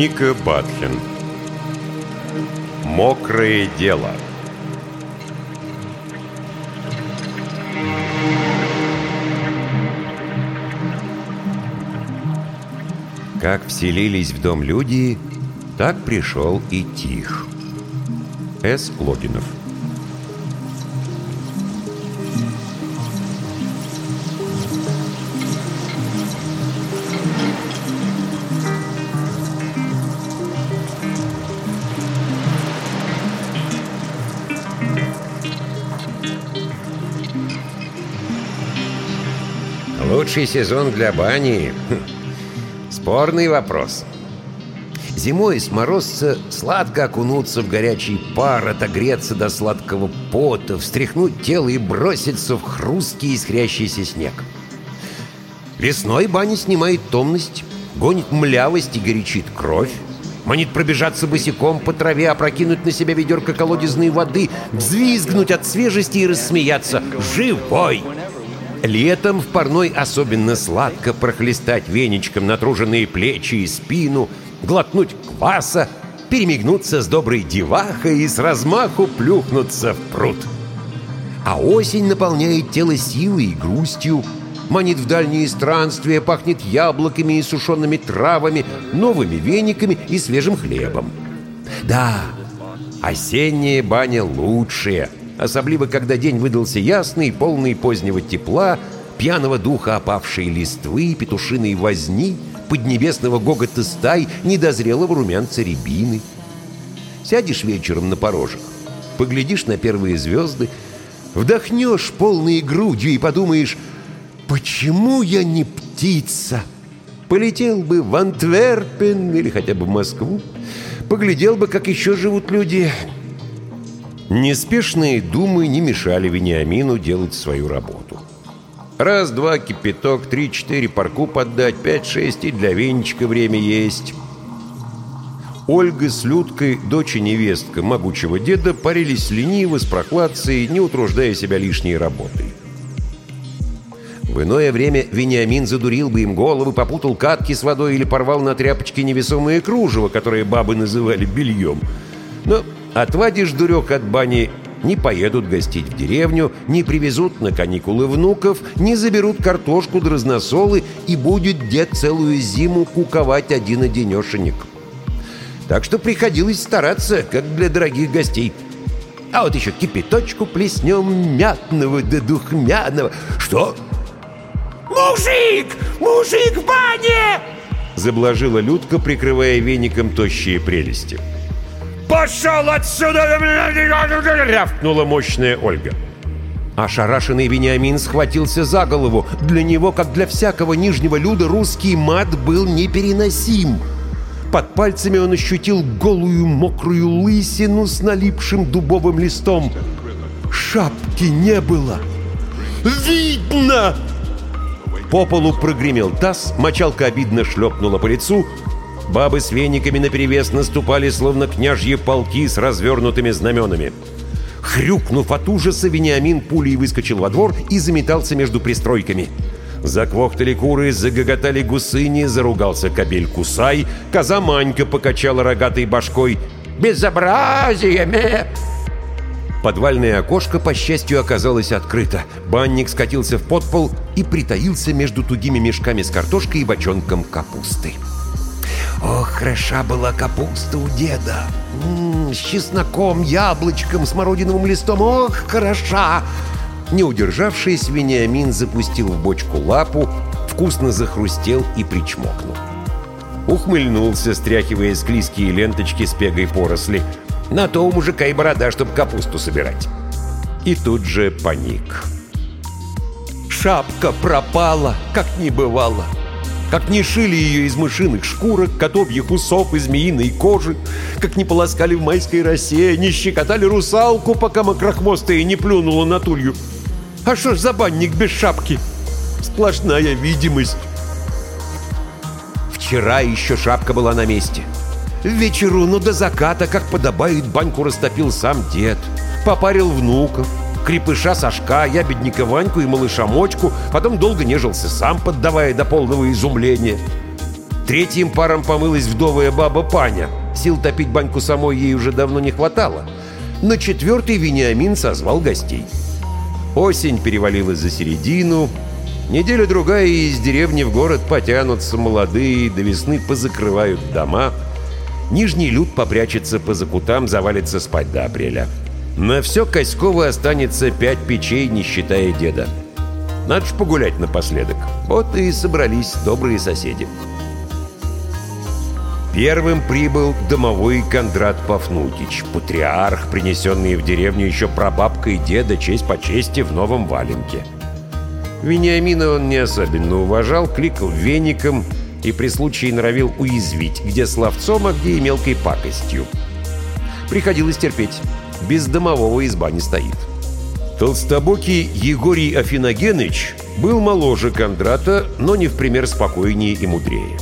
Ника Батхин Мокрое дело Как вселились в дом люди, так пришел и Тих. С. Логинов Лучший сезон для бани? Хм, спорный вопрос. Зимой с морозца сладко окунуться в горячий пар, отогреться до сладкого пота, встряхнуть тело и броситься в хрусткий искрящийся снег. Весной баня снимает томность, гонит млявость и горячит кровь, манит пробежаться босиком по траве, опрокинуть на себя ведерко колодезной воды, взвизгнуть от свежести и рассмеяться «Живой!» Летом в парной особенно сладко прохлестать веничком натруженные плечи и спину, глотнуть кваса, перемигнуться с доброй девахой и с размаху плюхнуться в пруд. А осень наполняет тело силой и грустью, манит в дальние странствия, пахнет яблоками и сушеными травами, новыми вениками и свежим хлебом. Да, осенняя баня лучшая — особливо когда день выдался ясный, полный позднего тепла, пьяного духа опавшей листвы, петушиной возни, поднебесного гогота стай, недозрелого румянца рябины. Сядешь вечером на порожек, поглядишь на первые звезды, вдохнешь полной грудью и подумаешь, почему я не птица? Полетел бы в Антверпен или хотя бы в Москву, поглядел бы, как еще живут люди, Неспешные думы не мешали Вениамину делать свою работу. Раз-два кипяток, три-четыре парку поддать, пять-шесть и для венчика время есть. Ольга с Людкой, дочь и невестка могучего деда, парились лениво с прокладцей, не утруждая себя лишней работой. В иное время Вениамин задурил бы им головы, попутал катки с водой или порвал на тряпочке невесомые кружево, которые бабы называли бельем. Но Отвадишь дурек от бани, не поедут гостить в деревню, не привезут на каникулы внуков, не заберут картошку разносолы, и будет дед целую зиму куковать один-одинешенек. Так что приходилось стараться, как для дорогих гостей. А вот еще кипяточку плеснем мятного да духмяного. Что? «Мужик! Мужик в бане!» Заблажила Людка, прикрывая веником тощие прелести. «Пошел отсюда!» — рявкнула мощная Ольга. Ошарашенный Вениамин схватился за голову. Для него, как для всякого нижнего люда, русский мат был непереносим. Под пальцами он ощутил голую мокрую лысину с налипшим дубовым листом. Шапки не было. «Видно!» По полу прогремел таз, мочалка обидно шлепнула по лицу, Бабы с вениками наперевес наступали, словно княжьи полки с развернутыми знаменами. Хрюкнув от ужаса, Вениамин пулей выскочил во двор и заметался между пристройками. Заквохтали куры, загоготали гусыни, заругался кобель Кусай, коза Манька покачала рогатой башкой. «Безобразие, ме!» Подвальное окошко, по счастью, оказалось открыто. Банник скатился в подпол и притаился между тугими мешками с картошкой и бочонком капусты. Ох, хороша была капуста у деда. М -м, с чесноком, яблочком, смородиновым листом. Ох, хороша! Не удержавшись, Вениамин запустил в бочку лапу, вкусно захрустел и причмокнул. Ухмыльнулся, стряхивая склизкие ленточки с пегой поросли. На то у мужика и борода, чтобы капусту собирать. И тут же паник. Шапка пропала, как не бывало. Как не шили ее из мышиных шкурок, котовьих усов и змеиной кожи, как не полоскали в майской росе, не щекотали русалку, пока мокрохвостая не плюнула на тулью. А что ж за банник без шапки? Сплошная видимость. Вчера еще шапка была на месте. Вечеру, но до заката, как подобает, баньку растопил сам дед. Попарил внуков, крепыша Сашка, ябедника Ваньку и малыша Мочку, потом долго нежился сам, поддавая до полного изумления. Третьим паром помылась вдовая баба Паня. Сил топить баньку самой ей уже давно не хватало. На четвертый Вениамин созвал гостей. Осень перевалилась за середину. Неделя-другая и из деревни в город потянутся молодые, до весны позакрывают дома. Нижний люд попрячется по закутам, завалится спать до апреля. На все Коськово останется пять печей, не считая деда. Надо ж погулять напоследок. Вот и собрались добрые соседи. Первым прибыл домовой Кондрат Пафнутич, патриарх, принесенный в деревню еще прабабкой деда, честь по чести, в новом валенке. Вениамина он не особенно уважал, кликал веником и при случае норовил уязвить, где словцом, а где и мелкой пакостью. Приходилось терпеть. Без домового изба не стоит. Толстобокий Егорий Афиногеныч был моложе Кондрата, но не в пример спокойнее и мудрее.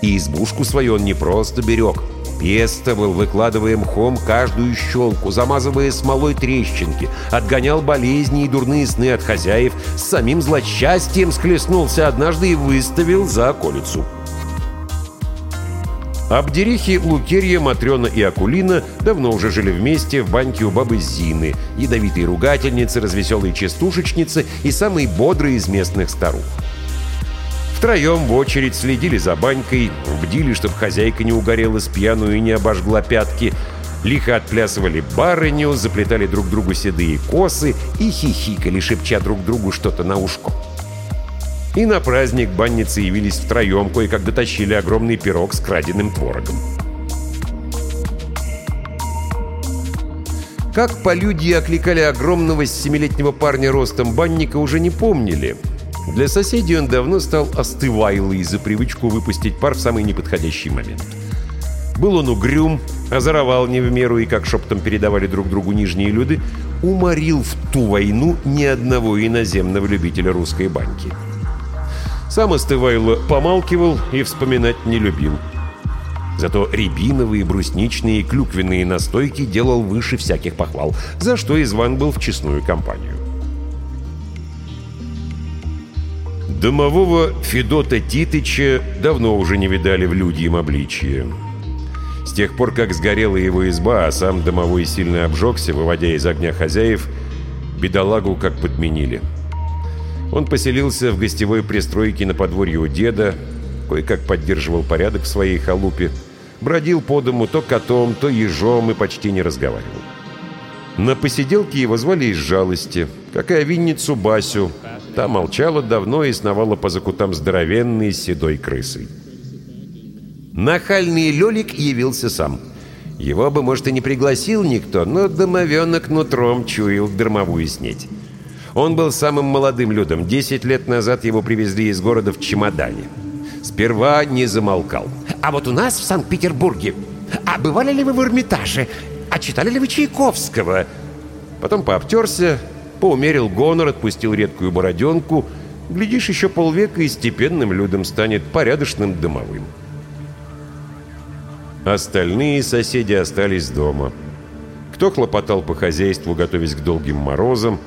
И избушку свою он не просто берег. Пестовал, выкладывая мхом каждую щелку, замазывая смолой трещинки, отгонял болезни и дурные сны от хозяев, с самим злосчастьем склеснулся однажды и выставил за околицу. Абдерихи Лукерья, Матрена и Акулина давно уже жили вместе в баньке у бабы Зины, ядовитой ругательницы, развеселой частушечницы и самой бодрой из местных старух. Втроем в очередь следили за банькой, бдили, чтобы хозяйка не угорела с пьяну и не обожгла пятки, лихо отплясывали барыню, заплетали друг другу седые косы и хихикали, шепча друг другу что-то на ушко. И на праздник банницы явились втроем, кое-как дотащили огромный пирог с краденым творогом. Как полюдьи окликали огромного семилетнего парня ростом банника, уже не помнили — для соседей он давно стал остывайлой за привычку выпустить пар в самый неподходящий момент. Был он угрюм, озоровал не в меру и, как шептом передавали друг другу нижние люди, уморил в ту войну ни одного иноземного любителя русской баньки. Сам Остывайло помалкивал и вспоминать не любил. Зато рябиновые, брусничные и клюквенные настойки делал выше всяких похвал, за что и зван был в честную компанию. Домового Федота Титыча давно уже не видали в людьем обличье. С тех пор, как сгорела его изба, а сам домовой сильно обжегся, выводя из огня хозяев, бедолагу как подменили. Он поселился в гостевой пристройке на подворье у деда, кое-как поддерживал порядок в своей халупе, бродил по дому то котом, то ежом и почти не разговаривал. На посиделке его звали из жалости, как и овинницу Басю, Та молчала давно и сновала по закутам здоровенной седой крысой. Нахальный Лёлик явился сам. Его бы, может, и не пригласил никто, но домовенок нутром чуял дармовую снеть. Он был самым молодым людом. Десять лет назад его привезли из города в чемодане. Сперва не замолкал. «А вот у нас в Санкт-Петербурге. А бывали ли вы в Эрмитаже? А читали ли вы Чайковского?» Потом пообтерся, поумерил гонор, отпустил редкую бороденку. Глядишь, еще полвека и степенным людям станет порядочным домовым. Остальные соседи остались дома. Кто хлопотал по хозяйству, готовясь к долгим морозам,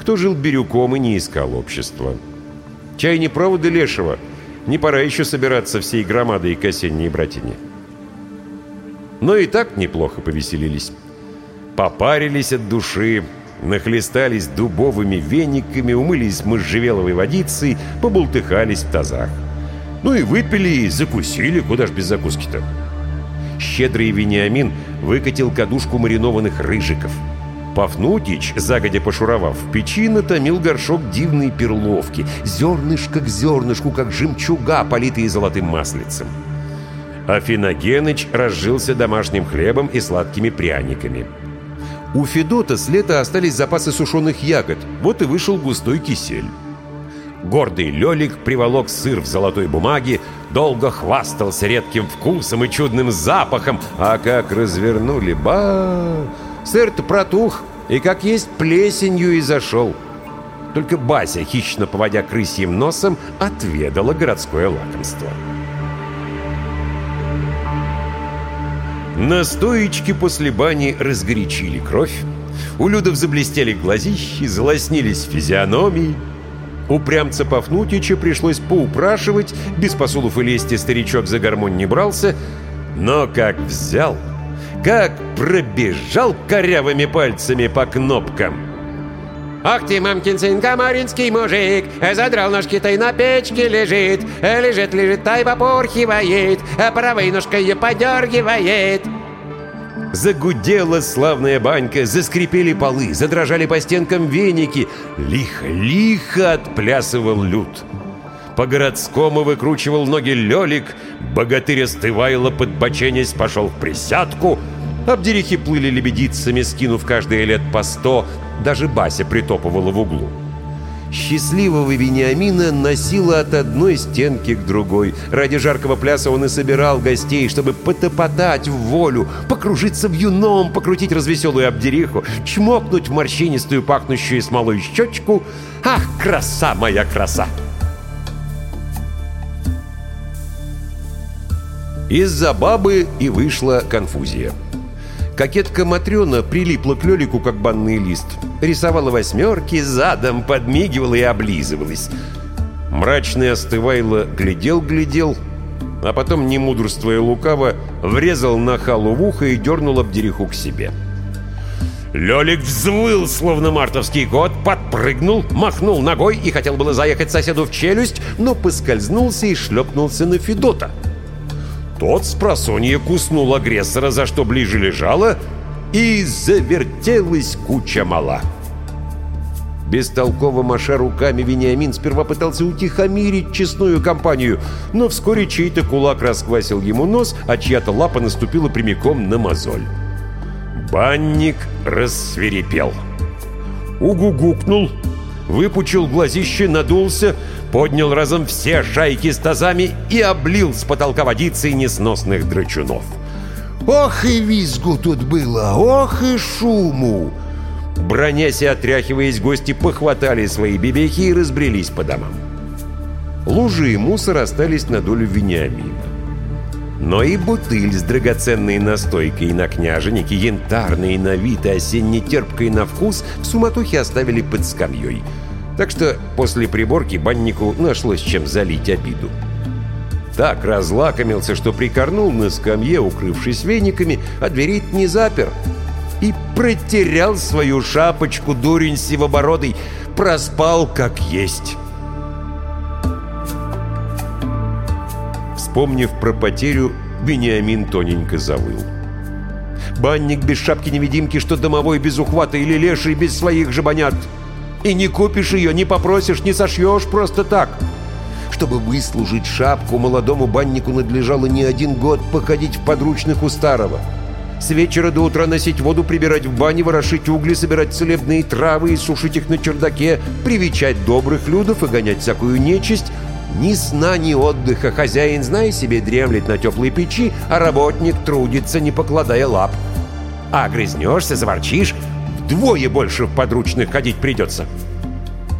кто жил бирюком и не искал общества. Чай не проводы лешего, не пора еще собираться всей громадой к осенней братине. Но и так неплохо повеселились. Попарились от души, Нахлестались дубовыми вениками, умылись можжевеловой водицей, побултыхались в тазах. Ну и выпили, и закусили, куда ж без закуски-то. Щедрый Вениамин выкатил кадушку маринованных рыжиков. Пафнутич, загодя пошуровав в печи, натомил горшок дивной перловки, зернышко к зернышку, как жемчуга, политые золотым маслицем. Афиногеныч разжился домашним хлебом и сладкими пряниками. У Федота с лета остались запасы сушеных ягод, вот и вышел густой кисель. Гордый Лелик приволок сыр в золотой бумаге, долго хвастался редким вкусом и чудным запахом, а как развернули, ба! Сыр-то протух, и как есть плесенью и зашел. Только Бася, хищно поводя крысьим носом, отведала городское лакомство. Настоечки после бани разгорячили кровь. У Людов заблестели глазищи, залоснились физиономии. Упрямца Пафнутича пришлось поупрашивать, без посулов и лести старичок за гармонь не брался, но как взял, как пробежал корявыми пальцами по кнопкам. «Ах ты, мамкин сын, комаринский мужик, задрал ножки-то и на печке лежит, лежит, лежит, тай попорхивает, а правой ножкой подергивает». Загудела славная банька, заскрипели полы, задрожали по стенкам веники. Лихо-лихо отплясывал люд. По-городскому выкручивал ноги Лёлик, богатырь остывайло подбоченясь пошел в присядку. Обдерихи плыли лебедицами, скинув каждые лет по сто, даже Бася притопывала в углу. Счастливого Вениамина носило от одной стенки к другой. Ради жаркого пляса он и собирал гостей, чтобы потопотать в волю, покружиться в юном, покрутить развеселую обдериху, чмокнуть в морщинистую, пахнущую смолой щечку. Ах, краса моя краса! Из-за бабы и вышла конфузия. Кокетка Матрена прилипла к Лелику, как банный лист. Рисовала восьмерки, задом подмигивала и облизывалась. Мрачный остывайло глядел-глядел, а потом, не мудрствуя лукаво, врезал на халу в ухо и дернул обдериху к себе. Лёлик взвыл, словно мартовский кот, подпрыгнул, махнул ногой и хотел было заехать соседу в челюсть, но поскользнулся и шлепнулся на Федота. Тот с просонья куснул агрессора, за что ближе лежало, и завертелась куча мала. Бестолково маша руками Вениамин сперва пытался утихомирить честную компанию, но вскоре чей-то кулак расквасил ему нос, а чья-то лапа наступила прямиком на мозоль. Банник рассверепел. Угугукнул, выпучил глазище, надулся, поднял разом все шайки с тазами и облил с потолка водицей несносных драчунов. Ох и визгу тут было, ох и шуму! Бронясь и отряхиваясь, гости похватали свои бебехи и разбрелись по домам. Лужи и мусор остались на долю Вениамина. Но и бутыль с драгоценной настойкой на княженике, янтарной на вид и осенне-терпкой на вкус, в суматохе оставили под скамьей — так что после приборки баннику нашлось чем залить обиду. Так разлакомился, что прикорнул на скамье, укрывшись вениками, а дверей не запер. И протерял свою шапочку дурень сивобородый, проспал как есть. Вспомнив про потерю, Бениамин тоненько завыл. Банник без шапки-невидимки, что домовой без ухвата или леший без своих жабонят — и не купишь ее, не попросишь, не сошьешь просто так. Чтобы выслужить шапку, молодому баннику надлежало не один год походить в подручных у старого. С вечера до утра носить воду, прибирать в бане, ворошить угли, собирать целебные травы и сушить их на чердаке, привечать добрых людов и гонять всякую нечисть. Ни сна, ни отдыха. Хозяин, зная себе, дремлет на теплой печи, а работник трудится, не покладая лап. А грызнешься, заворчишь, Вдвое больше в подручных ходить придется.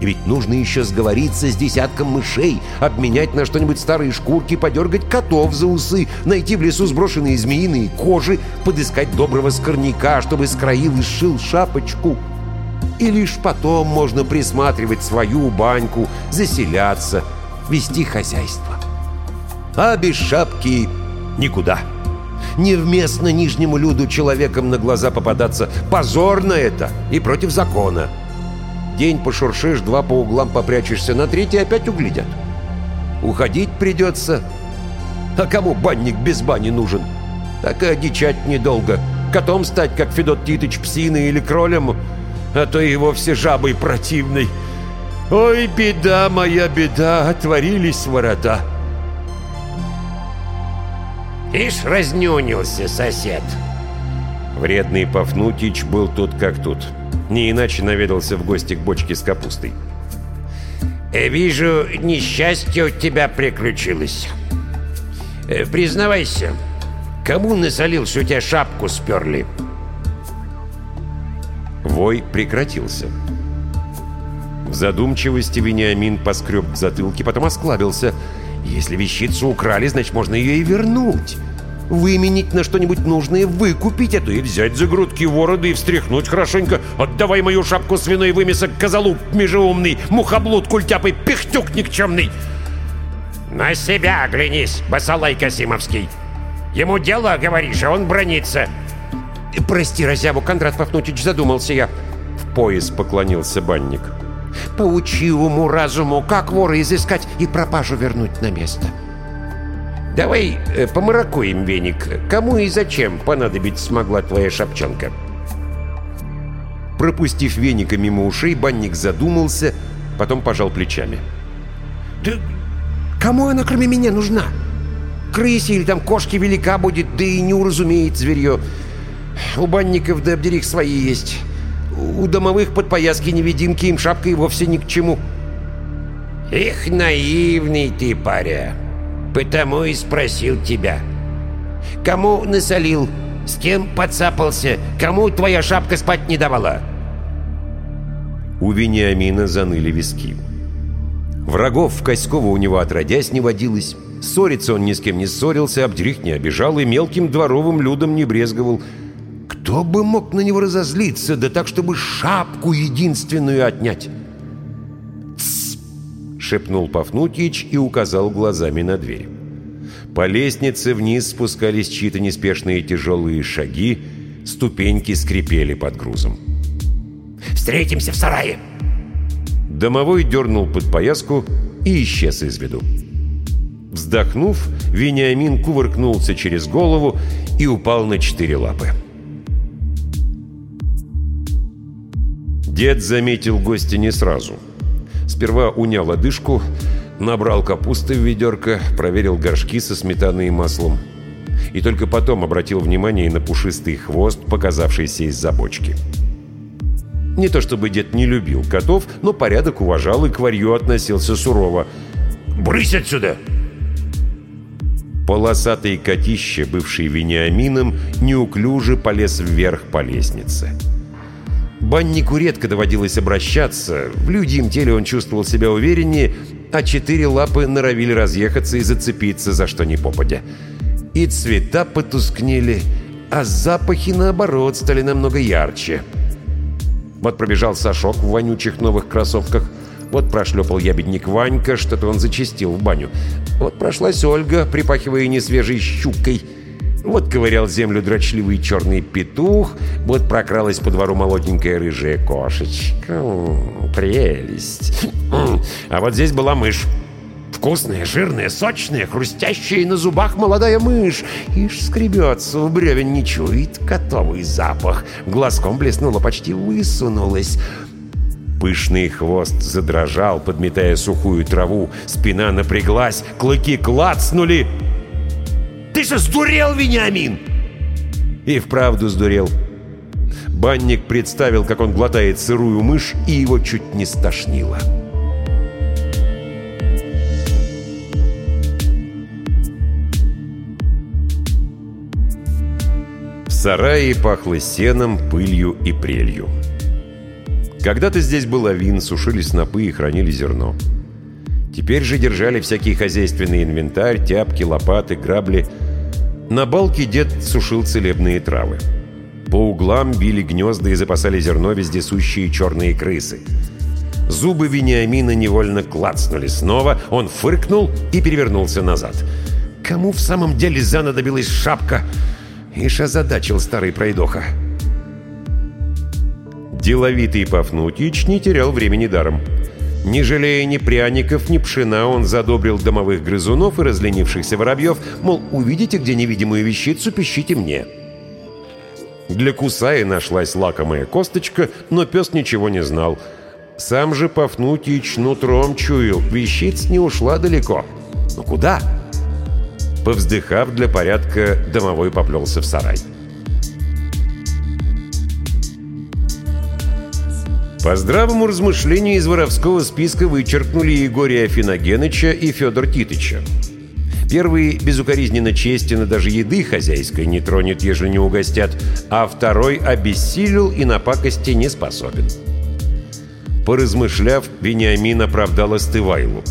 И ведь нужно еще сговориться с десятком мышей, обменять на что-нибудь старые шкурки, подергать котов за усы, найти в лесу сброшенные змеиные кожи, подыскать доброго скорняка, чтобы скроил и сшил шапочку. И лишь потом можно присматривать свою баньку, заселяться, вести хозяйство. А без шапки никуда. Невместно нижнему люду человеком на глаза попадаться. Позорно это и против закона. День пошуршишь, два по углам попрячешься, на третий опять углядят. Уходить придется. А кому банник без бани нужен? Так и одичать недолго. Котом стать, как Федот Титыч, псиной или кролем, а то и вовсе жабой противной. Ой, беда моя, беда, отворились ворота. Ишь, разнюнился сосед. Вредный Пафнутич был тут как тут. Не иначе наведался в гости к бочке с капустой. Э, «Вижу, несчастье у тебя приключилось. Э, признавайся, кому насолил, что у тебя шапку сперли?» Вой прекратился. В задумчивости Вениамин поскреб в затылке, потом осклабился – если вещицу украли, значит, можно ее и вернуть. выменить на что-нибудь нужное, выкупить, а то и взять за грудки вороды и встряхнуть хорошенько. Отдавай мою шапку свиной вымесок, козалуп межеумный, мухоблуд культяпый, пихтюк никчемный. На себя оглянись, басалай Касимовский. Ему дело, говоришь, а он бронится. Прости, разяву, Кондрат Пафнутич, задумался я. В пояс поклонился банник. Поучи уму-разуму, как вора изыскать и пропажу вернуть на место. Давай э, помаракуем, веник. Кому и зачем понадобиться смогла твоя шапчонка? Пропустив веника мимо ушей, банник задумался, потом пожал плечами. Да кому она кроме меня нужна? Крысе или там кошке велика будет, да и не уразумеет зверье. У банников да обдерих свои есть. У домовых подпояски-невидимки им шапка и вовсе ни к чему. Эх, наивный ты, паря. Потому и спросил тебя. Кому насолил? С кем подцапался? Кому твоя шапка спать не давала? У Вениамина заныли виски. Врагов в Коськова у него отродясь не водилось. Ссориться он ни с кем не ссорился, обдрих не обижал и мелким дворовым людом не брезговал. Кто бы мог на него разозлиться, да так, чтобы шапку единственную отнять? «Тссс!» — шепнул Пафнутьич и указал глазами на дверь. По лестнице вниз спускались чьи-то неспешные тяжелые шаги, ступеньки скрипели под грузом. «Встретимся в сарае!» Домовой дернул под пояску и исчез из виду. Вздохнув, Вениамин кувыркнулся через голову и упал на четыре лапы. Дед заметил гостя не сразу. Сперва унял одышку, набрал капусты в ведерко, проверил горшки со сметаной и маслом. И только потом обратил внимание на пушистый хвост, показавшийся из-за бочки. Не то чтобы дед не любил котов, но порядок уважал и к варью относился сурово. «Брысь отсюда!» Полосатый котище, бывший Вениамином, неуклюже полез вверх по лестнице. Баннику редко доводилось обращаться, в людьем теле он чувствовал себя увереннее, а четыре лапы норовили разъехаться и зацепиться за что ни попадя. И цвета потускнели, а запахи, наоборот, стали намного ярче. Вот пробежал Сашок в вонючих новых кроссовках, вот прошлепал ябедник Ванька, что-то он зачистил в баню. Вот прошлась Ольга, припахивая несвежей щукой – вот ковырял землю дрочливый черный петух, вот прокралась по двору молоденькая рыжая кошечка. Прелесть. А вот здесь была мышь. Вкусная, жирная, сочная, хрустящая на зубах молодая мышь. Ишь скребется, в бревен не чует котовый запах. Глазком блеснула, почти высунулась. Пышный хвост задрожал, подметая сухую траву. Спина напряглась, клыки клацнули — ты же сдурел, Вениамин!» И вправду сдурел. Банник представил, как он глотает сырую мышь, и его чуть не стошнило. В сарае пахло сеном, пылью и прелью. Когда-то здесь был авин, сушили снопы и хранили зерно. Теперь же держали всякий хозяйственный инвентарь, тяпки, лопаты, грабли – на балке дед сушил целебные травы. По углам били гнезда и запасали зерно вездесущие черные крысы. Зубы Вениамина невольно клацнули снова, он фыркнул и перевернулся назад. Кому в самом деле занадобилась шапка? Ишь озадачил старый пройдоха. Деловитый Пафнутич не терял времени даром. Не жалея ни пряников, ни пшена, он задобрил домовых грызунов и разленившихся воробьев, мол, увидите где невидимую вещицу, пищите мне. Для Кусаи нашлась лакомая косточка, но пес ничего не знал. Сам же Пафнутич нутром чуял, вещиц не ушла далеко. Но куда? Повздыхав для порядка, домовой поплелся в сарай. По здравому размышлению из воровского списка вычеркнули Егория Афиногеныча и Федор Титыча. Первый безукоризненно честен и даже еды хозяйской не тронет, ежели не угостят, а второй обессилел и на пакости не способен. Поразмышляв, Вениамин оправдал Остывайлу.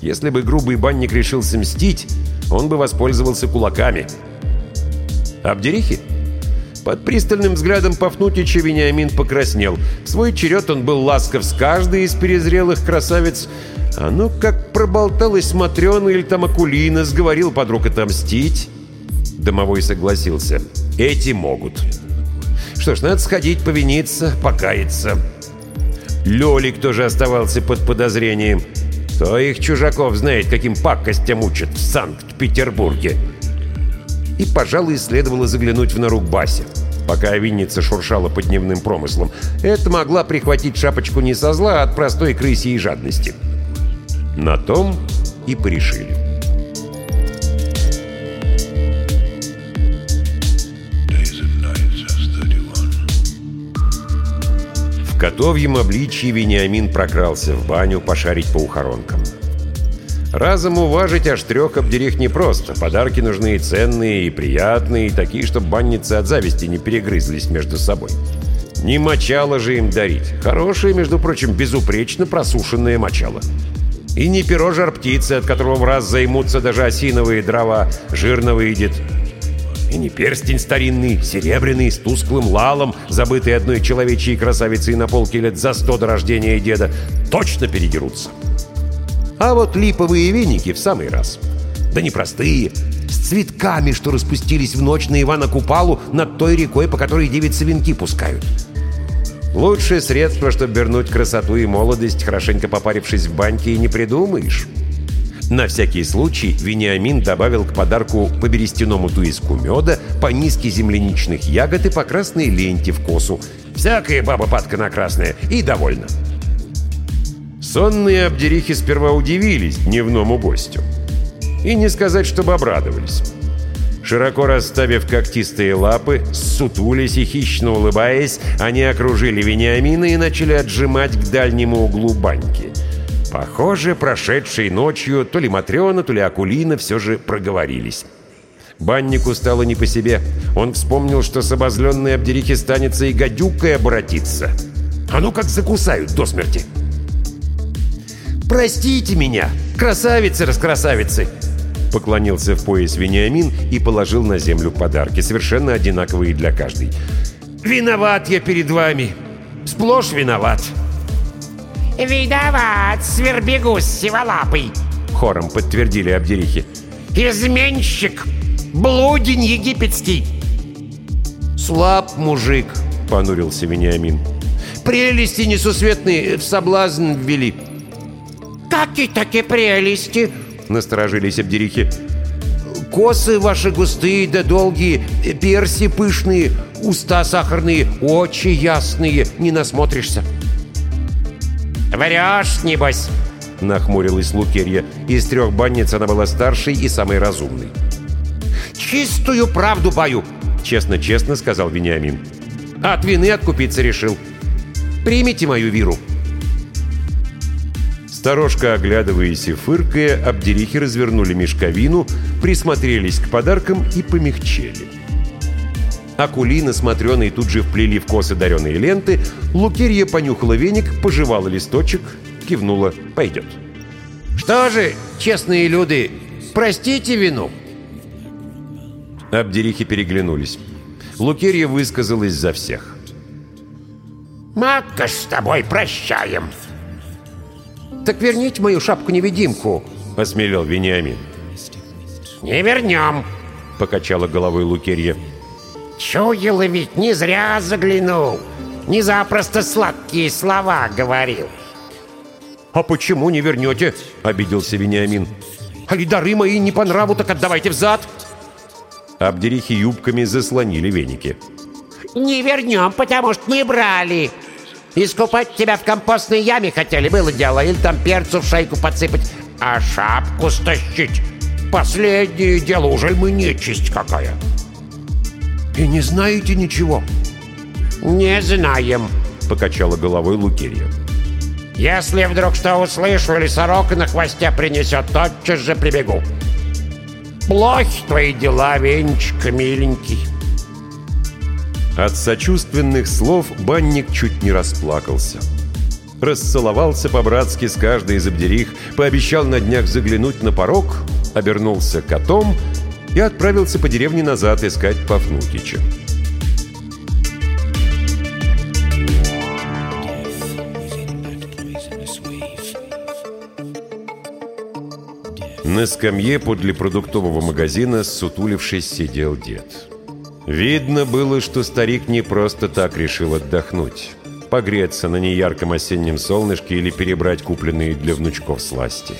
Если бы грубый банник решился мстить, он бы воспользовался кулаками. Абдерихи? Под пристальным взглядом Пафнутича Вениамин покраснел. В свой черед он был ласков с каждой из перезрелых красавиц. А ну как проболталась Матрена или там Акулина, сговорил подруг отомстить. Домовой согласился. Эти могут. Что ж, надо сходить, повиниться, покаяться. Лёлик тоже оставался под подозрением. Кто их чужаков знает, каким пакостям учат в Санкт-Петербурге. И, пожалуй, следовало заглянуть в нору к Басе, пока винница шуршала под дневным промыслом. Это могла прихватить шапочку не со зла, а от простой крысей жадности. На том и порешили. В котовьем обличье Вениамин прокрался в баню пошарить по ухоронкам. Разом уважить аж трех обдерих непросто. Подарки нужны и ценные, и приятные, и такие, чтобы банницы от зависти не перегрызлись между собой. Не мочало же им дарить. Хорошее, между прочим, безупречно просушенное мочало. И не перо жар птицы, от которого в раз займутся даже осиновые дрова, жирно выйдет. И не перстень старинный, серебряный, с тусклым лалом, забытый одной человечьей красавицей на полке лет за сто до рождения деда, точно передерутся. А вот липовые веники в самый раз. Да не простые, с цветками, что распустились в ночь на Ивана Купалу над той рекой, по которой девицы венки пускают. Лучшее средство, чтобы вернуть красоту и молодость, хорошенько попарившись в баньке, и не придумаешь. На всякий случай Вениамин добавил к подарку по берестяному туиску меда, по низке земляничных ягод и по красной ленте в косу. Всякая баба падка на красное, и довольна. Сонные обдерихи сперва удивились дневному гостю. И не сказать, чтобы обрадовались. Широко расставив когтистые лапы, сутулись и хищно улыбаясь, они окружили Вениамина и начали отжимать к дальнему углу баньки. Похоже, прошедшей ночью то ли Матрена, то ли Акулина все же проговорились. Баннику стало не по себе. Он вспомнил, что с обозленной обдерихи станется и гадюкой обратиться. А ну как закусают до смерти! «Простите меня, красавицы-раскрасавицы!» Поклонился в пояс Вениамин и положил на землю подарки, совершенно одинаковые для каждой. «Виноват я перед вами! Сплошь виноват!» «Виноват, свербегус сиволапый!» Хором подтвердили обдерихи. «Изменщик! Блудень египетский!» «Слаб мужик!» — понурился Вениамин. «Прелести несусветные в соблазн ввели!» «Какие-таки прелести!» — насторожились обдерихи. «Косы ваши густые да долгие, перси пышные, уста сахарные, очи ясные, не насмотришься». «Врешь, небось!» — нахмурилась Лукерья. Из трех банниц она была старшей и самой разумной. «Чистую правду бою!» — честно-честно сказал Вениамин. «От вины откупиться решил. Примите мою виру». Сторожка, оглядываясь и фыркая, обдерихи развернули мешковину, присмотрелись к подаркам и помягчели. Акулина с Матрёной тут же вплели в косы дареные ленты, Лукерья понюхала веник, пожевала листочек, кивнула «пойдет». «Что же, честные люди, простите вину?» Абдерихи переглянулись. Лукерья высказалась за всех. «Матка с тобой прощаем!» «Так верните мою шапку-невидимку!» — осмелел Вениамин. «Не вернем!» — покачала головой Лукерья. «Чуяла ведь, не зря заглянул. Не запросто сладкие слова говорил». «А почему не вернете?» — обиделся Вениамин. «Али дары мои не по нраву, так отдавайте взад!» Абдерихи юбками заслонили веники. «Не вернем, потому что не брали!» Искупать тебя в компостной яме хотели, было дело, или там перцу в шейку подсыпать, а шапку стащить. Последнее дело, уже мы нечисть какая. «И не знаете ничего?» «Не знаем», — покачала головой Лукерья. «Если вдруг что услышу или сорока на хвосте принесет, тотчас же прибегу. Плохи твои дела, Венечка, миленький». От сочувственных слов банник чуть не расплакался. Расцеловался по-братски с каждой из обдерих, пообещал на днях заглянуть на порог, обернулся котом и отправился по деревне назад искать Пафнутича. На скамье подле продуктового магазина, сутулившись, сидел дед. Видно было, что старик не просто так решил отдохнуть. Погреться на неярком осеннем солнышке или перебрать купленные для внучков сласти.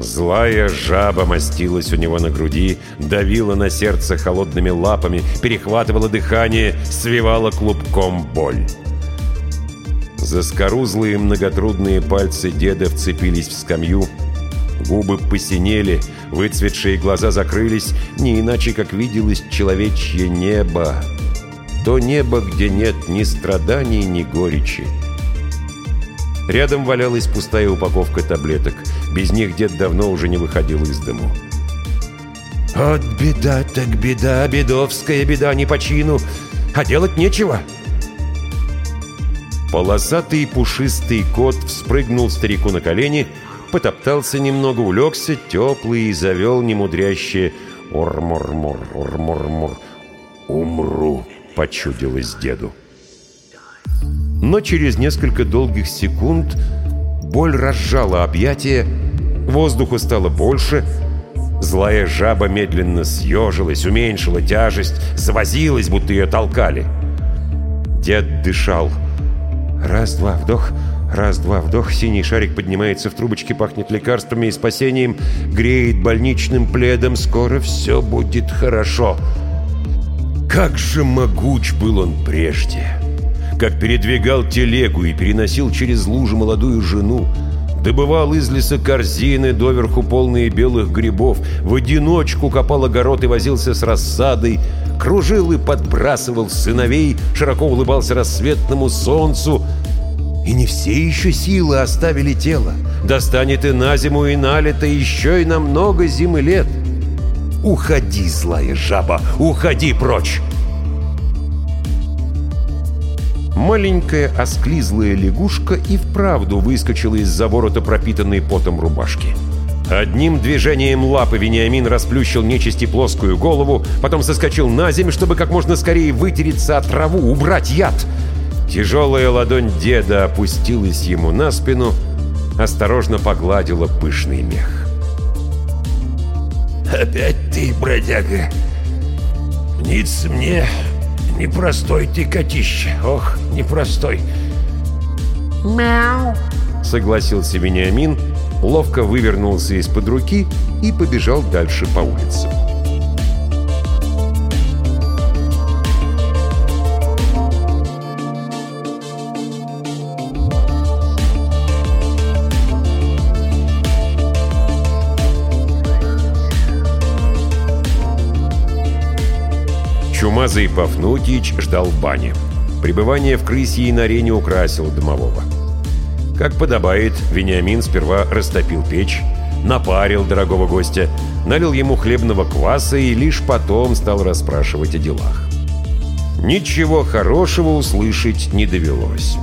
Злая жаба мастилась у него на груди, давила на сердце холодными лапами, перехватывала дыхание, свивала клубком боль. Заскорузлые многотрудные пальцы деда вцепились в скамью, Губы посинели, выцветшие глаза закрылись, не иначе, как виделось человечье небо. То небо, где нет ни страданий, ни горечи. Рядом валялась пустая упаковка таблеток. Без них дед давно уже не выходил из дому. «От беда так беда, бедовская беда не по чину, а делать нечего!» Полосатый пушистый кот вспрыгнул старику на колени — потоптался немного, улегся, теплый и завел немудрящее «Ур-мур-мур, ур-мур-мур». «Умру», — почудилось деду. Но через несколько долгих секунд боль разжала объятия, воздуху стало больше, злая жаба медленно съежилась, уменьшила тяжесть, завозилась, будто ее толкали. Дед дышал. Раз-два, вдох — Раз-два, вдох, синий шарик поднимается в трубочке, пахнет лекарствами и спасением, греет больничным пледом. Скоро все будет хорошо. Как же могуч был он прежде! Как передвигал телегу и переносил через лужу молодую жену, добывал из леса корзины, доверху полные белых грибов, в одиночку копал огород и возился с рассадой, кружил и подбрасывал сыновей, широко улыбался рассветному солнцу — и не все еще силы оставили тело. Достанет и на зиму, и на лето, еще и на много зим и лет. Уходи, злая жаба, уходи прочь! Маленькая осклизлая лягушка и вправду выскочила из-за ворота пропитанной потом рубашки. Одним движением лапы Вениамин расплющил нечисти плоскую голову, потом соскочил на землю, чтобы как можно скорее вытереться от траву, убрать яд — Тяжелая ладонь деда опустилась ему на спину, осторожно погладила пышный мех. «Опять ты, бродяга! Ниц мне непростой ты котище, ох, непростой!» «Мяу!» — согласился Вениамин, ловко вывернулся из-под руки и побежал дальше по улице. Чумазый Пафнутич ждал в бане. Пребывание в крысьей норе не украсило домового. Как подобает, Вениамин сперва растопил печь, напарил дорогого гостя, налил ему хлебного кваса и лишь потом стал расспрашивать о делах. Ничего хорошего услышать не довелось.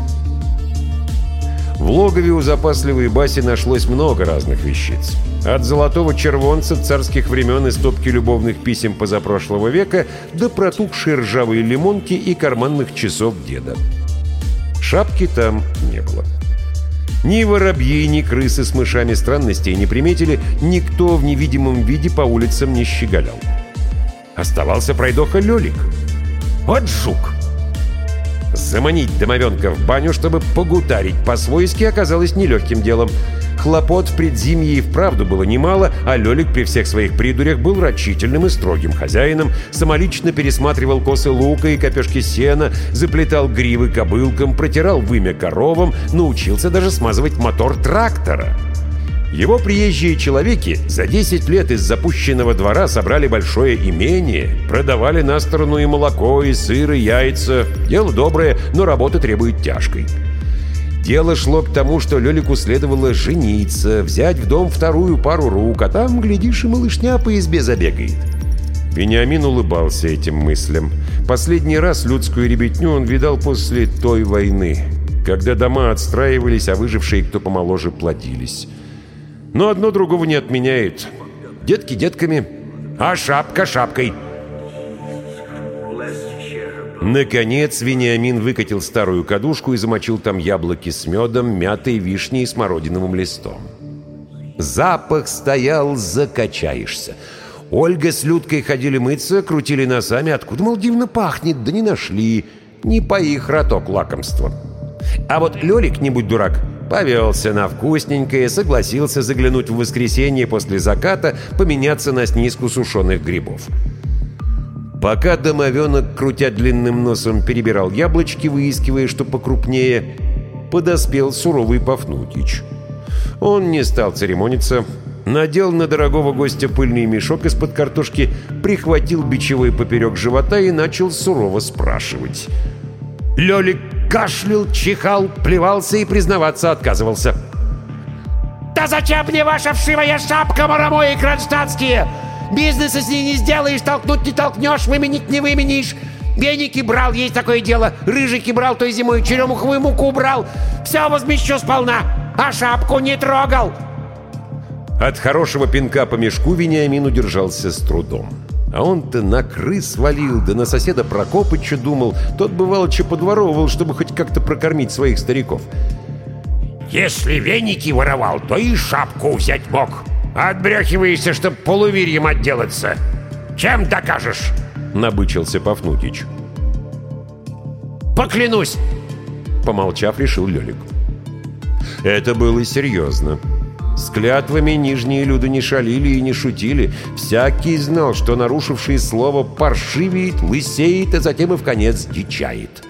В логове у запасливой Баси нашлось много разных вещиц. От золотого червонца царских времен и стопки любовных писем позапрошлого века до протухшей ржавой лимонки и карманных часов деда. Шапки там не было. Ни воробьи, ни крысы с мышами странностей не приметили, никто в невидимом виде по улицам не щеголял. Оставался пройдоха Лёлик. Вот жук! Заманить домовенка в баню, чтобы погутарить по-свойски, оказалось нелегким делом. Хлопот в предзимье и вправду было немало, а Лёлик при всех своих придурях был рачительным и строгим хозяином, самолично пересматривал косы лука и копешки сена, заплетал гривы кобылкам, протирал вымя коровам, научился даже смазывать мотор трактора. Его приезжие человеки за 10 лет из запущенного двора собрали большое имение, продавали на сторону и молоко, и сыр, и яйца. Дело доброе, но работа требует тяжкой. Дело шло к тому, что Лелику следовало жениться, взять в дом вторую пару рук, а там, глядишь, и малышня по избе забегает. Вениамин улыбался этим мыслям. Последний раз людскую ребятню он видал после той войны, когда дома отстраивались, а выжившие, кто помоложе, плодились. Но одно другого не отменяет. Детки детками, а шапка шапкой. Наконец Вениамин выкатил старую кадушку и замочил там яблоки с медом, мятой, вишней и смородиновым листом. Запах стоял, закачаешься. Ольга с Людкой ходили мыться, крутили носами. Откуда, мол, дивно пахнет? Да не нашли. Не по их роток лакомства. А вот Лёлик, не будь дурак, повелся на вкусненькое, согласился заглянуть в воскресенье после заката, поменяться на снизку сушеных грибов. Пока домовенок, крутя длинным носом, перебирал яблочки, выискивая, что покрупнее, подоспел суровый Пафнутич. Он не стал церемониться, надел на дорогого гостя пыльный мешок из-под картошки, прихватил бичевой поперек живота и начал сурово спрашивать. Лёлик кашлял, чихал, плевался и признаваться отказывался. «Да зачем мне ваша вшивая шапка, моромои кронштадтские? Бизнеса с ней не сделаешь, толкнуть не толкнешь, выменить не выменишь. Веники брал, есть такое дело. Рыжики брал той зимой, черемуховую муку брал. Все возмещу сполна, а шапку не трогал. От хорошего пинка по мешку Вениамин удержался с трудом. А он-то на крыс валил, да на соседа Прокопыча думал. Тот бывало че подворовывал, чтобы хоть как-то прокормить своих стариков. Если веники воровал, то и шапку взять мог. Отбрехиваешься, чтоб полуверьем отделаться. Чем докажешь? Набычился Пафнутич. Поклянусь! Помолчав, решил Лёлик. Это было серьезно. С клятвами нижние люди не шалили и не шутили. Всякий знал, что нарушивший слово паршивеет, лысеет, а затем и в конец дичает.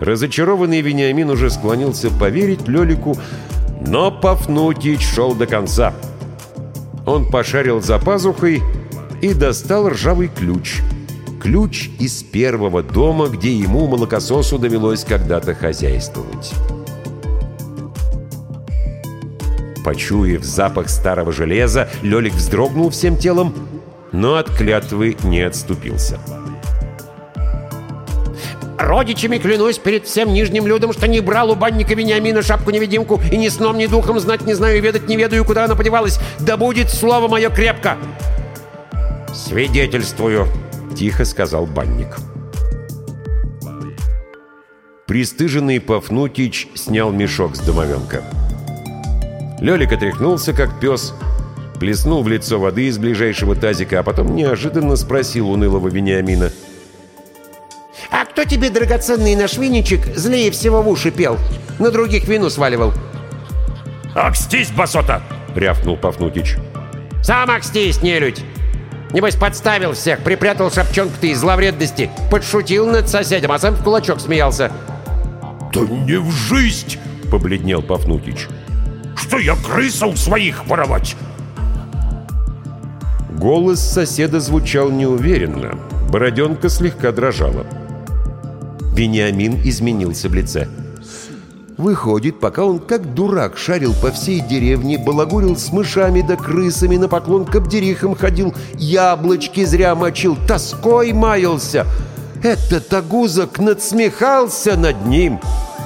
Разочарованный Вениамин уже склонился поверить Лёлику, но Пафнутич шел до конца — он пошарил за пазухой и достал ржавый ключ. Ключ из первого дома, где ему, молокососу, довелось когда-то хозяйствовать. Почуяв запах старого железа, Лёлик вздрогнул всем телом, но от клятвы не отступился. Родичами клянусь перед всем нижним людом, что не брал у банника Вениамина шапку-невидимку и ни сном, ни духом знать не знаю, ведать не ведаю, куда она подевалась. Да будет слово мое крепко!» «Свидетельствую», — тихо сказал банник. Пристыженный Пафнутич снял мешок с домовенка. Лёлик отряхнулся, как пес, плеснул в лицо воды из ближайшего тазика, а потом неожиданно спросил унылого Вениамина — кто тебе, драгоценный наш винничек, злее всего в уши пел? На других вину сваливал». «Акстись, басота!» — рявкнул Пафнутич. «Сам акстись, нелюдь! Небось, подставил всех, припрятал шапчонку ты из зловредности, подшутил над соседом, а сам в кулачок смеялся». «Да не в жизнь!» — побледнел Пафнутич. «Что я крыса у своих воровать?» Голос соседа звучал неуверенно. Бороденка слегка дрожала. Вениамин изменился в лице. Выходит, пока он как дурак шарил по всей деревне, балагурил с мышами да крысами, на поклон к обдерихам ходил, яблочки зря мочил, тоской маялся. Этот агузок надсмехался над ним,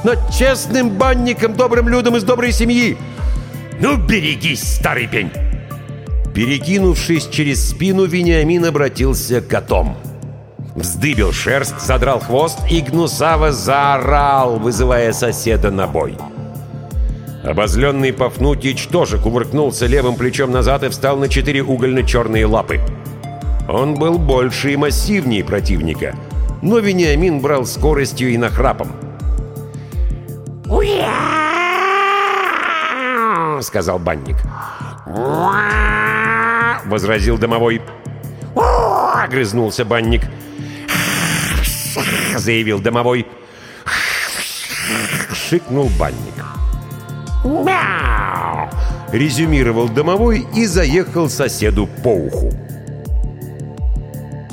над честным банником, добрым людом из доброй семьи. «Ну, берегись, старый пень!» Перекинувшись через спину, Вениамин обратился к котом. Вздыбил шерсть, задрал хвост и гнусаво заорал, вызывая соседа на бой. Обозленный Пафнутич тоже кувыркнулся левым плечом назад и встал на четыре угольно-черные лапы. Он был больше и массивнее противника, но Вениамин брал скоростью и нахрапом. Сказал банник. — возразил домовой. — грызнулся банник. — заявил домовой. — шикнул банник. Резюмировал домовой и заехал соседу по уху.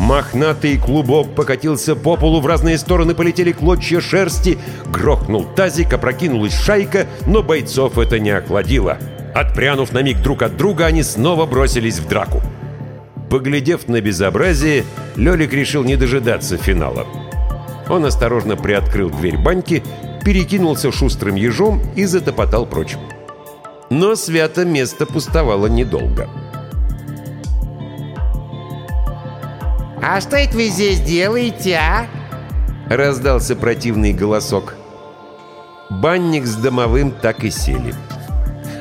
Мохнатый клубок покатился по полу, в разные стороны полетели клочья шерсти, грохнул тазик, опрокинулась шайка, но бойцов это не охладило. Отпрянув на миг друг от друга, они снова бросились в драку. Поглядев на безобразие, Лёлик решил не дожидаться финала. Он осторожно приоткрыл дверь баньки, перекинулся шустрым ежом и затопотал прочь. Но свято место пустовало недолго. «А что это вы здесь делаете, а?» Раздался противный голосок. Банник с домовым так и сели.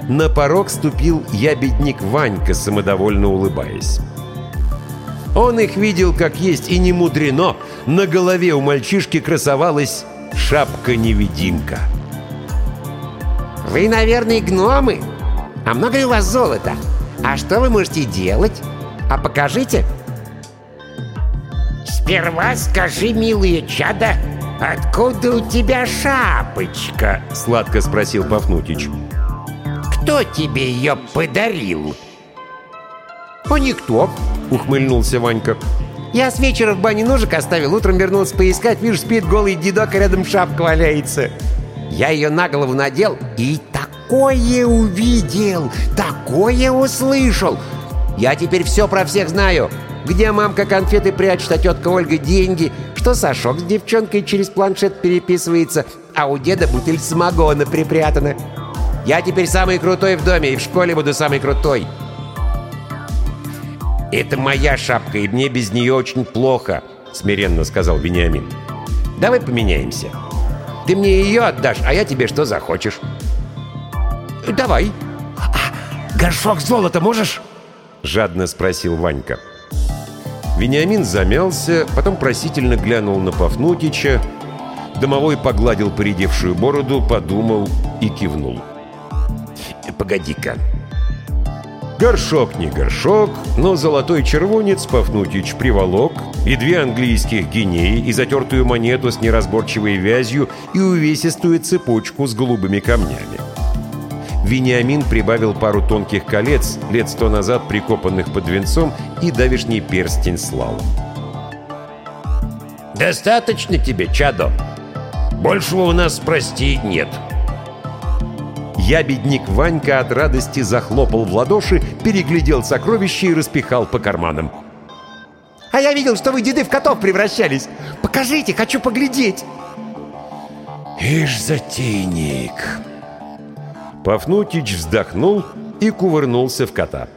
На порог ступил ябедник Ванька, самодовольно улыбаясь. Он их видел как есть, и не мудрено. На голове у мальчишки красовалась шапка-невидимка. «Вы, наверное, гномы? А много ли у вас золота? А что вы можете делать? А покажите!» «Сперва скажи, милые чада, откуда у тебя шапочка?» Сладко спросил Пафнутич. «Кто тебе ее подарил?» «А никто», — ухмыльнулся Ванька. «Я с вечера в бане ножик оставил, утром вернулся поискать, вижу, спит голый дедок, а рядом шапка валяется. Я ее на голову надел и такое увидел, такое услышал. Я теперь все про всех знаю. Где мамка конфеты прячет, а тетка Ольга деньги, что Сашок с девчонкой через планшет переписывается, а у деда бутыль самогона припрятана. Я теперь самый крутой в доме и в школе буду самый крутой». «Это моя шапка, и мне без нее очень плохо», — смиренно сказал Вениамин. «Давай поменяемся. Ты мне ее отдашь, а я тебе что захочешь». «Давай». «А горшок золота можешь?» — жадно спросил Ванька. Вениамин замялся, потом просительно глянул на Пафнутича. Домовой погладил поредевшую бороду, подумал и кивнул. «Погоди-ка, Горшок не горшок, но золотой червонец Пафнутич приволок, и две английских гинеи, и затертую монету с неразборчивой вязью, и увесистую цепочку с голубыми камнями. Вениамин прибавил пару тонких колец, лет сто назад прикопанных под венцом, и давишний перстень слал. «Достаточно тебе, чадо. Большего у нас, прости, нет», Ябедник Ванька от радости захлопал в ладоши, переглядел сокровища и распихал по карманам. «А я видел, что вы, деды, в котов превращались! Покажите, хочу поглядеть!» «Ишь, затейник!» Пафнутич вздохнул и кувырнулся в кота.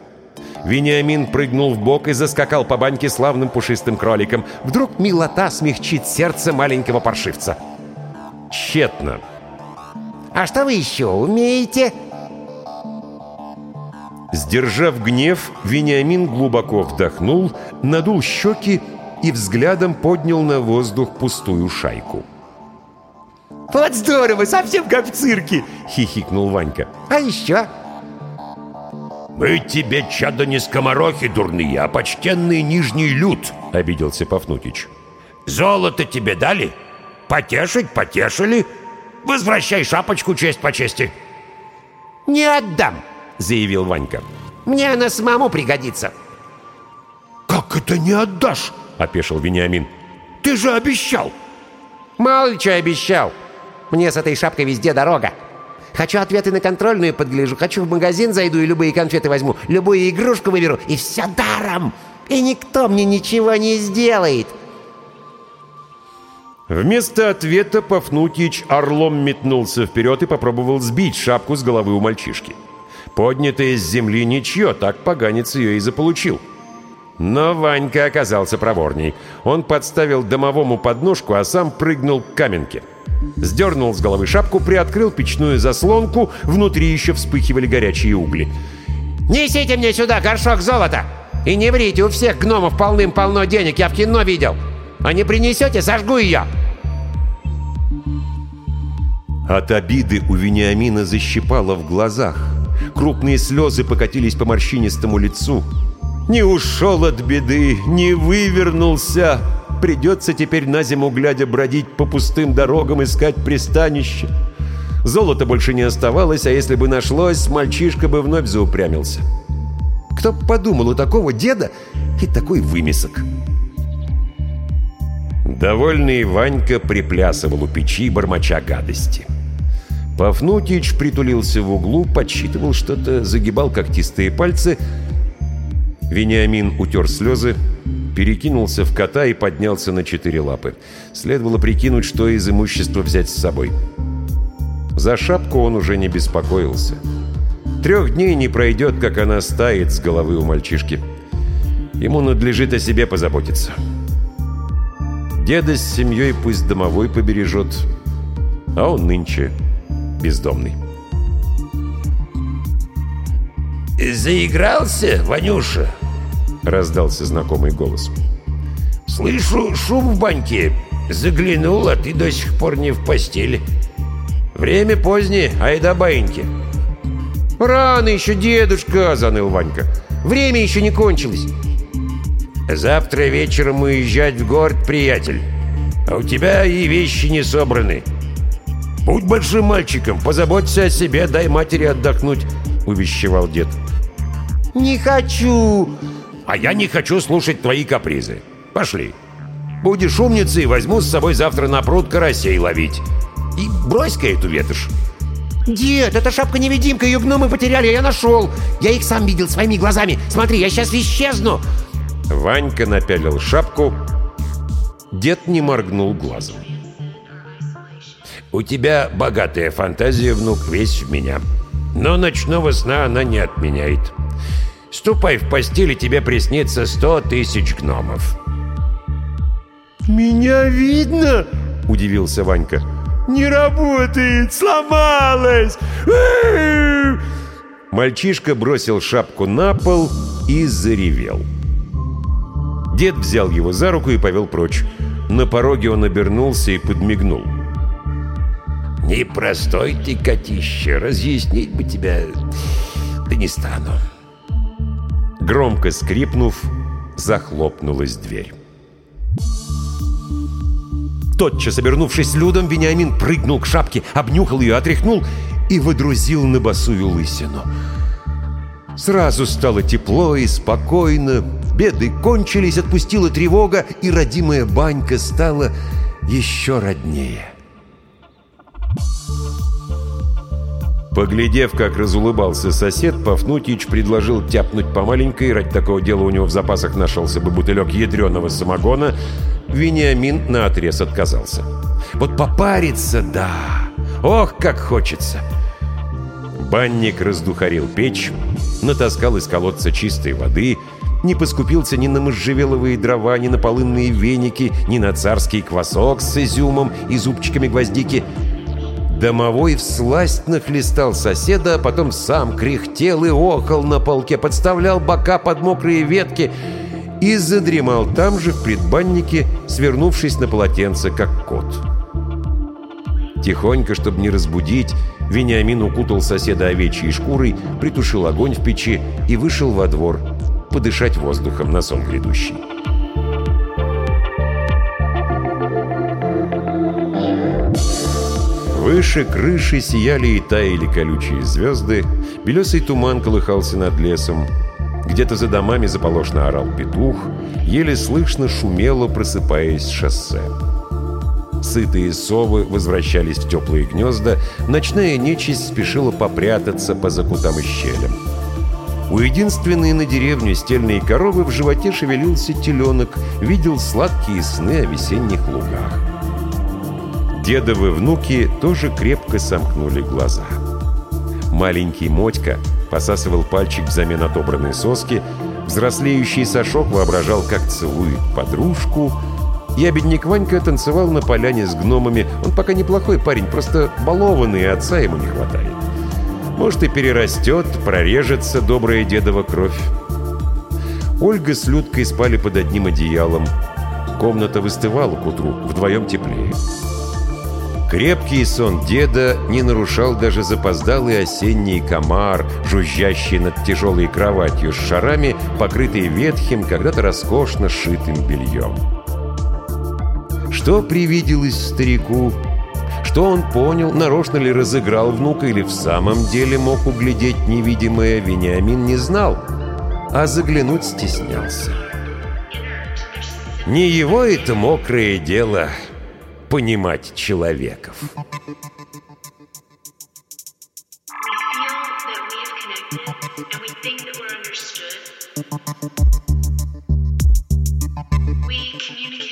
Вениамин прыгнул в бок и заскакал по баньке славным пушистым кроликом. Вдруг милота смягчит сердце маленького паршивца. Тщетно. А что вы еще умеете?» Сдержав гнев, Вениамин глубоко вдохнул, надул щеки и взглядом поднял на воздух пустую шайку. «Вот здорово! Совсем как в цирке!» — хихикнул Ванька. «А еще?» «Мы тебе, чадо, не скоморохи дурные, а почтенный нижний люд!» — обиделся Пафнутич. «Золото тебе дали? Потешить потешили, Возвращай шапочку честь по чести!» «Не отдам!» — заявил Ванька. «Мне она самому пригодится!» «Как это не отдашь?» — опешил Вениамин. «Ты же обещал!» «Мало ли что обещал! Мне с этой шапкой везде дорога! Хочу ответы на контрольную подгляжу, хочу в магазин зайду и любые конфеты возьму, любую игрушку выберу, и все даром! И никто мне ничего не сделает!» Вместо ответа Пафнутич орлом метнулся вперед и попробовал сбить шапку с головы у мальчишки. Поднятая с земли ничье, так поганец ее и заполучил. Но Ванька оказался проворней. Он подставил домовому подножку, а сам прыгнул к каменке. Сдернул с головы шапку, приоткрыл печную заслонку, внутри еще вспыхивали горячие угли. «Несите мне сюда горшок золота! И не врите, у всех гномов полным-полно денег, я в кино видел! А не принесете, сожгу ее!» От обиды у Вениамина защипало в глазах. Крупные слезы покатились по морщинистому лицу. Не ушел от беды, не вывернулся. Придется теперь на зиму, глядя, бродить по пустым дорогам, искать пристанище. Золота больше не оставалось, а если бы нашлось, мальчишка бы вновь заупрямился. Кто подумал, у такого деда и такой вымесок. Довольный Ванька приплясывал у печи, бормоча гадости. Пафнутич притулился в углу, подсчитывал что-то, загибал когтистые пальцы. Вениамин утер слезы, перекинулся в кота и поднялся на четыре лапы. Следовало прикинуть, что из имущества взять с собой. За шапку он уже не беспокоился. Трех дней не пройдет, как она стает с головы у мальчишки. Ему надлежит о себе позаботиться. Деда с семьей пусть домовой побережет, а он нынче бездомный. «Заигрался, Ванюша?» — раздался знакомый голос. «Слышу шум в баньке. Заглянул, а ты до сих пор не в постели. Время позднее, айда баиньки». «Рано еще, дедушка!» — заныл Ванька. «Время еще не кончилось». «Завтра вечером уезжать в город, приятель. А у тебя и вещи не собраны. Будь большим мальчиком, позаботься о себе, дай матери отдохнуть», — увещевал дед. «Не хочу!» «А я не хочу слушать твои капризы. Пошли. Будешь умницей, возьму с собой завтра на пруд карасей ловить. И брось-ка эту ветошь». «Дед, это шапка-невидимка, ее гномы потеряли, я нашел! Я их сам видел своими глазами! Смотри, я сейчас исчезну!» Ванька напялил шапку. Дед не моргнул глазом. «У тебя богатая фантазия, внук, весь в меня. Но ночного сна она не отменяет. Ступай в постель, и тебе приснится сто тысяч гномов». «Меня видно?» — удивился Ванька. «Не работает! Сломалась!» Мальчишка бросил шапку на пол и заревел. Дед взял его за руку и повел прочь. На пороге он обернулся и подмигнул. «Непростой ты, котище, разъяснить бы тебя, да не стану». Громко скрипнув, захлопнулась дверь. Тотчас, обернувшись людом, Вениамин прыгнул к шапке, обнюхал ее, отряхнул и водрузил на босую лысину. Сразу стало тепло и спокойно, беды кончились, отпустила тревога, и родимая банька стала еще роднее. Поглядев, как разулыбался сосед, Пафнутич предложил тяпнуть по маленькой, ради такого дела у него в запасах нашелся бы бутылек ядреного самогона, Вениамин наотрез отказался. Вот попариться, да, ох, как хочется. Банник раздухарил печь, натаскал из колодца чистой воды, не поскупился ни на можжевеловые дрова, ни на полынные веники, ни на царский квасок с изюмом и зубчиками гвоздики — Домовой всласть нахлестал соседа, а потом сам кряхтел и охал на полке, подставлял бока под мокрые ветки и задремал там же в предбаннике, свернувшись на полотенце, как кот. Тихонько, чтобы не разбудить, Вениамин укутал соседа овечьей шкурой, притушил огонь в печи и вышел во двор подышать воздухом на сон грядущий. Выше крыши сияли и таяли колючие звезды, белесый туман колыхался над лесом. Где-то за домами заполошно орал петух, еле слышно шумело, просыпаясь шоссе. Сытые совы возвращались в теплые гнезда, ночная нечисть спешила попрятаться по закутам и щелям. У единственной на деревню стельной коровы в животе шевелился теленок, видел сладкие сны о весенних лугах. Дедовы внуки тоже крепко сомкнули глаза. Маленький Мотька посасывал пальчик взамен отобранной соски, взрослеющий Сашок воображал, как целует подружку, и обедник Ванька танцевал на поляне с гномами. Он пока неплохой парень, просто балованный, отца ему не хватает. Может, и перерастет, прорежется добрая дедова кровь. Ольга с Людкой спали под одним одеялом. Комната выстывала к утру, вдвоем теплее. Крепкий сон деда не нарушал даже запоздалый осенний комар, жужжащий над тяжелой кроватью с шарами, покрытой ветхим, когда-то роскошно сшитым бельем. Что привиделось старику? Что он понял, нарочно ли разыграл внука или в самом деле мог углядеть невидимое, Вениамин не знал, а заглянуть стеснялся. Не его это мокрое дело — понимать человеков. We communicate